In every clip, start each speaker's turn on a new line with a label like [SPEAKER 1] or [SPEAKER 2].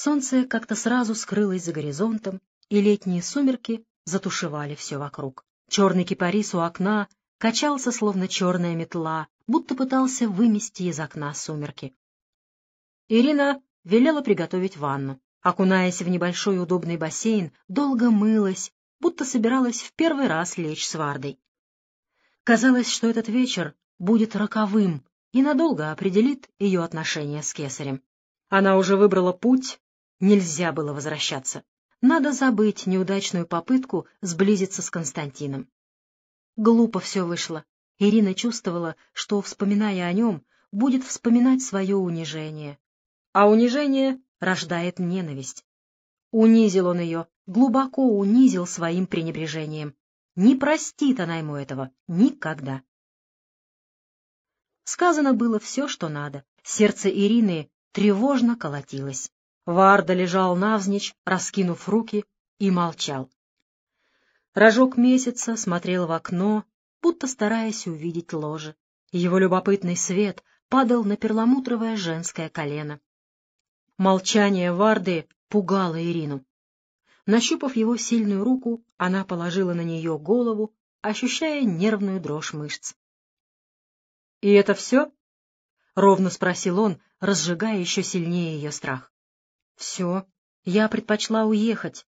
[SPEAKER 1] Солнце как-то сразу скрылось за горизонтом, и летние сумерки затушевали все вокруг. Черный кипарис у окна качался, словно черная метла, будто пытался вымести из окна сумерки. Ирина велела приготовить ванну. Окунаясь в небольшой удобный бассейн, долго мылась, будто собиралась в первый раз лечь с Вардой. Казалось, что этот вечер будет роковым и надолго определит ее отношения с кесарем. Она уже выбрала путь, нельзя было возвращаться. Надо забыть неудачную попытку сблизиться с Константином. Глупо все вышло. Ирина чувствовала, что, вспоминая о нем, будет вспоминать свое унижение. А унижение рождает ненависть. Унизил он ее, глубоко унизил своим пренебрежением. Не простит она ему этого никогда. Сказано было все, что надо. Сердце Ирины тревожно колотилось. Варда лежал навзничь, раскинув руки, и молчал. Рожок месяца смотрел в окно, будто стараясь увидеть ложе. Его любопытный свет падал на перламутровое женское колено. Молчание Варды пугало Ирину. Нащупав его сильную руку, она положила на нее голову, ощущая нервную дрожь мышц. — И это все? — ровно спросил он, разжигая еще сильнее ее страх. «Все. Я предпочла уехать.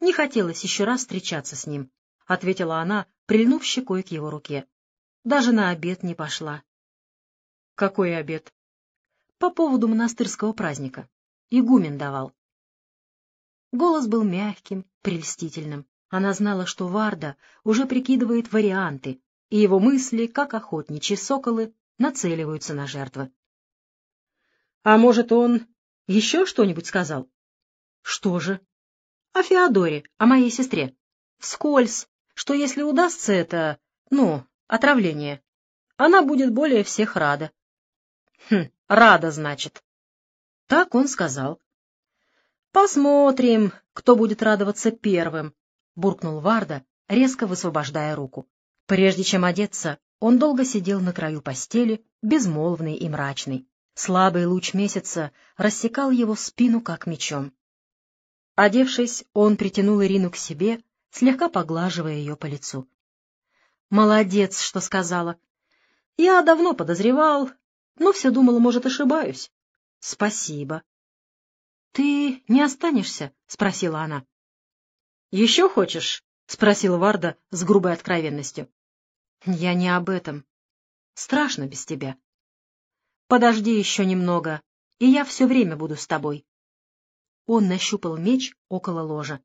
[SPEAKER 1] Не хотелось еще раз встречаться с ним», — ответила она, прильнув щекой к его руке. «Даже на обед не пошла». «Какой обед?» «По поводу монастырского праздника. Игумен давал». Голос был мягким, прельстительным. Она знала, что Варда уже прикидывает варианты, и его мысли, как охотничьи соколы, нацеливаются на жертвы. «А может, он еще что-нибудь сказал? — Что же? — О Феодоре, о моей сестре. Вскользь, что если удастся это, ну, отравление, она будет более всех рада. — Хм, рада, значит. Так он сказал. — Посмотрим, кто будет радоваться первым, — буркнул Варда, резко высвобождая руку. Прежде чем одеться, он долго сидел на краю постели, безмолвный и мрачный. Слабый луч месяца рассекал его спину, как мечом. Одевшись, он притянул Ирину к себе, слегка поглаживая ее по лицу. «Молодец, что сказала. Я давно подозревал, но все думала, может, ошибаюсь. Спасибо». «Ты не останешься?» — спросила она. «Еще хочешь?» — спросила Варда с грубой откровенностью. «Я не об этом. Страшно без тебя». Подожди еще немного, и я все время буду с тобой. Он нащупал меч около ложа.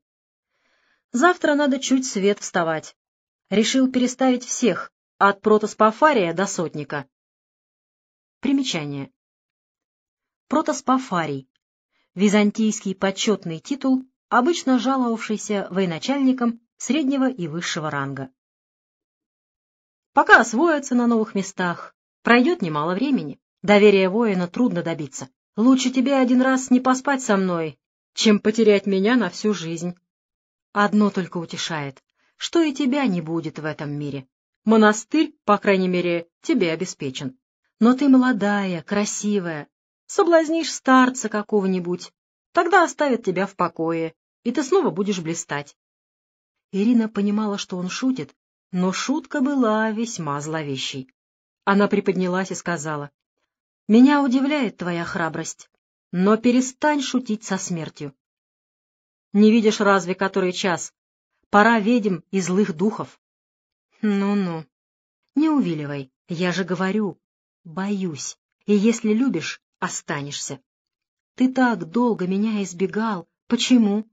[SPEAKER 1] Завтра надо чуть свет вставать. Решил переставить всех, от протоспофария до сотника. Примечание. Протоспофарий. Византийский почетный титул, обычно жаловавшийся военачальникам среднего и высшего ранга. Пока освоятся на новых местах, пройдет немало времени. Доверия воина трудно добиться. Лучше тебе один раз не поспать со мной, чем потерять меня на всю жизнь. Одно только утешает, что и тебя не будет в этом мире. Монастырь, по крайней мере, тебе обеспечен. Но ты молодая, красивая, соблазнишь старца какого-нибудь, тогда оставят тебя в покое, и ты снова будешь блистать. Ирина понимала, что он шутит, но шутка была весьма зловещей. Она приподнялась и сказала, меня удивляет твоя храбрость, но перестань шутить со смертью. Не видишь разве который час? Пора ведьм и злых духов. Ну-ну, не увиливай, я же говорю, боюсь, и если любишь, останешься. Ты так долго меня избегал, почему?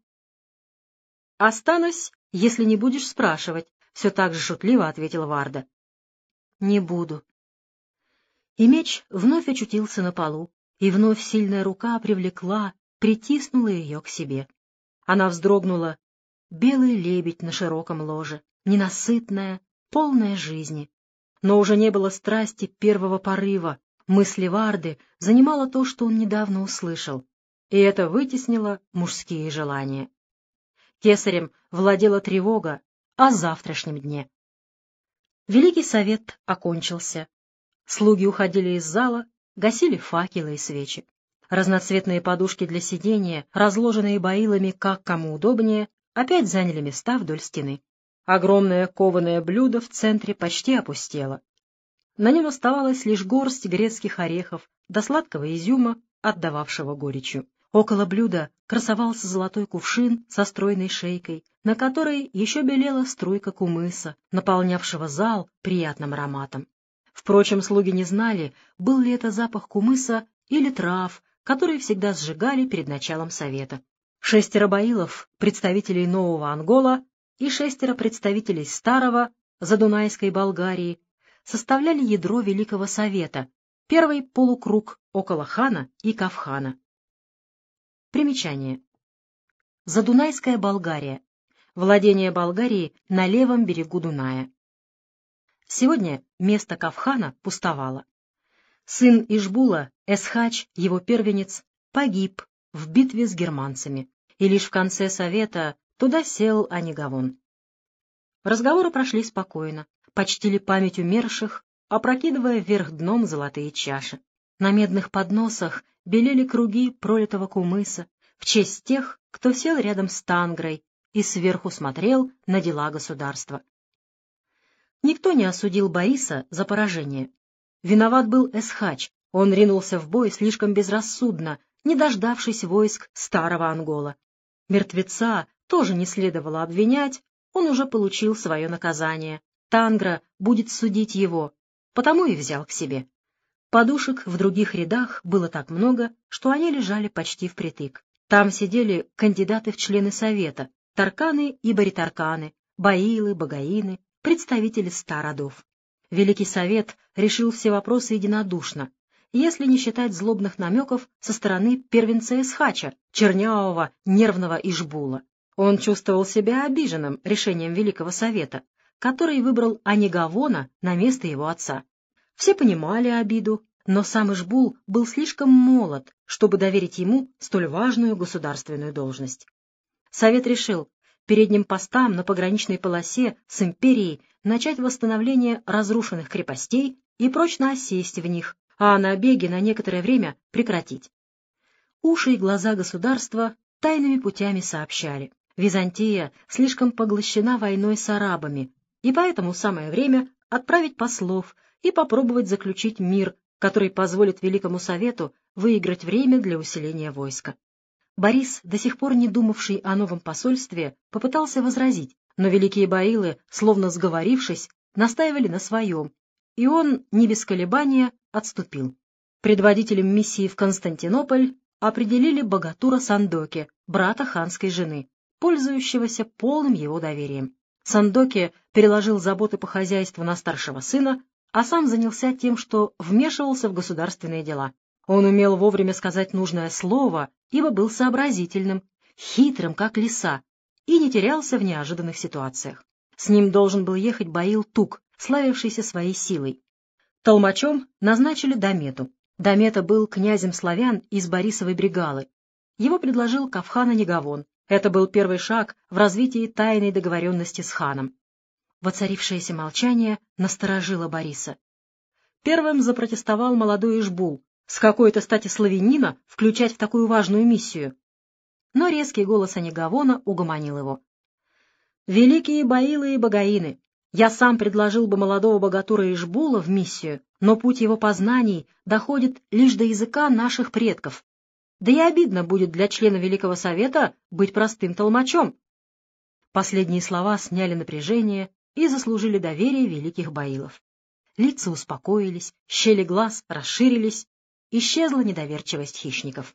[SPEAKER 1] Останусь, если не будешь спрашивать, все так же шутливо ответила Варда. Не буду, и меч вновь очутился на полу, и вновь сильная рука привлекла, притиснула ее к себе. Она вздрогнула. Белый лебедь на широком ложе, ненасытная, полная жизни. Но уже не было страсти первого порыва. Мысли Варды занимало то, что он недавно услышал, и это вытеснило мужские желания. Кесарем владела тревога о завтрашнем дне. Великий совет окончился, Слуги уходили из зала, гасили факелы и свечи. Разноцветные подушки для сидения, разложенные баилами как кому удобнее, опять заняли места вдоль стены. Огромное кованое блюдо в центре почти опустело. На нем оставалась лишь горсть грецких орехов до сладкого изюма, отдававшего горечью. Около блюда красовался золотой кувшин со стройной шейкой, на которой еще белела струйка кумыса, наполнявшего зал приятным ароматом. Впрочем, слуги не знали, был ли это запах кумыса или трав, которые всегда сжигали перед началом совета. Шестеро баилов, представителей нового Ангола, и шестеро представителей старого Задунайской Болгарии составляли ядро Великого Совета, первый полукруг около хана и Кавхана. Примечание. Задунайская Болгария. Владение Болгарии на левом берегу Дуная. Сегодня место Кавхана пустовало. Сын Ишбула, Эсхач, его первенец, погиб в битве с германцами, и лишь в конце совета туда сел Анигавон. Разговоры прошли спокойно, почтили память умерших, опрокидывая вверх дном золотые чаши. На медных подносах белели круги пролитого кумыса в честь тех, кто сел рядом с Тангрой и сверху смотрел на дела государства. Никто не осудил Бориса за поражение. Виноват был Эсхач, он ринулся в бой слишком безрассудно, не дождавшись войск старого Ангола. Мертвеца тоже не следовало обвинять, он уже получил свое наказание. Тангра будет судить его, потому и взял к себе. Подушек в других рядах было так много, что они лежали почти впритык. Там сидели кандидаты в члены совета, тарканы и баритарканы, баилы, багаины, представители ста родов. Великий совет решил все вопросы единодушно, если не считать злобных намеков со стороны первенца Исхача, чернявого, нервного Ишбула. Он чувствовал себя обиженным решением Великого Совета, который выбрал Анигавона на место его отца. Все понимали обиду, но сам Ишбул был слишком молод, чтобы доверить ему столь важную государственную должность. Совет решил передним постам на пограничной полосе с империей начать восстановление разрушенных крепостей и прочно осесть в них, а набеги на некоторое время прекратить. Уши и глаза государства тайными путями сообщали. Византия слишком поглощена войной с арабами, и поэтому самое время отправить послов и попробовать заключить мир, который позволит Великому Совету выиграть время для усиления войска. Борис, до сих пор не думавший о новом посольстве, попытался возразить, но великие баилы, словно сговорившись, настаивали на своем, и он, не без колебания, отступил. Предводителем миссии в Константинополь определили богатура Сандоки, брата ханской жены, пользующегося полным его доверием. Сандоки переложил заботы по хозяйству на старшего сына, а сам занялся тем, что вмешивался в государственные дела. Он умел вовремя сказать нужное слово, ибо был сообразительным, хитрым, как лиса, и не терялся в неожиданных ситуациях. С ним должен был ехать Баил Тук, славившийся своей силой. Толмачом назначили Дамету. Дамета был князем славян из Борисовой бригалы. Его предложил Кавхана Негавон. Это был первый шаг в развитии тайной договоренности с ханом. Воцарившееся молчание насторожило Бориса. Первым запротестовал молодой Ишбул. С какой-то стати славянина включать в такую важную миссию? Но резкий голос Анигавона угомонил его. «Великие баилы и богаины, я сам предложил бы молодого богатура Ишбула в миссию, но путь его познаний доходит лишь до языка наших предков. Да и обидно будет для члена Великого Совета быть простым толмачом». Последние слова сняли напряжение, и заслужили доверие великих баилов. Лица успокоились, щели глаз расширились, исчезла недоверчивость хищников.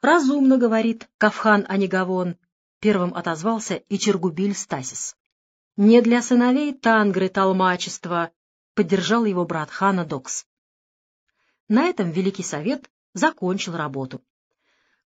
[SPEAKER 1] «Разумно, — говорит Кавхан Анигавон», — первым отозвался и Чергубиль Стасис. «Не для сыновей Тангры толмачества», — поддержал его брат хана Докс. На этом Великий Совет закончил работу.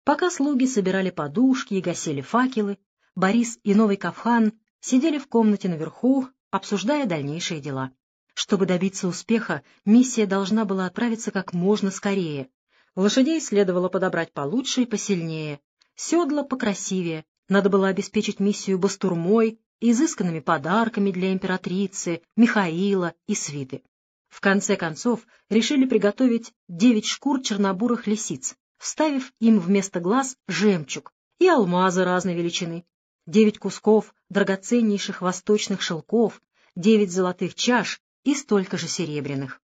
[SPEAKER 1] Пока слуги собирали подушки и гасили факелы, Борис и новый Кавхан сидели в комнате наверху, обсуждая дальнейшие дела. Чтобы добиться успеха, миссия должна была отправиться как можно скорее. Лошадей следовало подобрать получше и посильнее, седла покрасивее, надо было обеспечить миссию бастурмой, изысканными подарками для императрицы, Михаила и свиты. В конце концов решили приготовить девять шкур чернобурых лисиц, вставив им вместо глаз жемчуг и алмазы разной величины, девять кусков драгоценнейших восточных шелков, девять золотых чаш и столько же серебряных.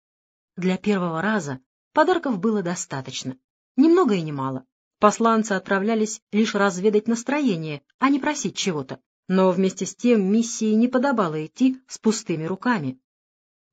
[SPEAKER 1] Для первого раза подарков было достаточно, ни много и ни мало. Посланцы отправлялись лишь разведать настроение, а не просить чего-то. Но вместе с тем миссии не подобало идти с пустыми руками.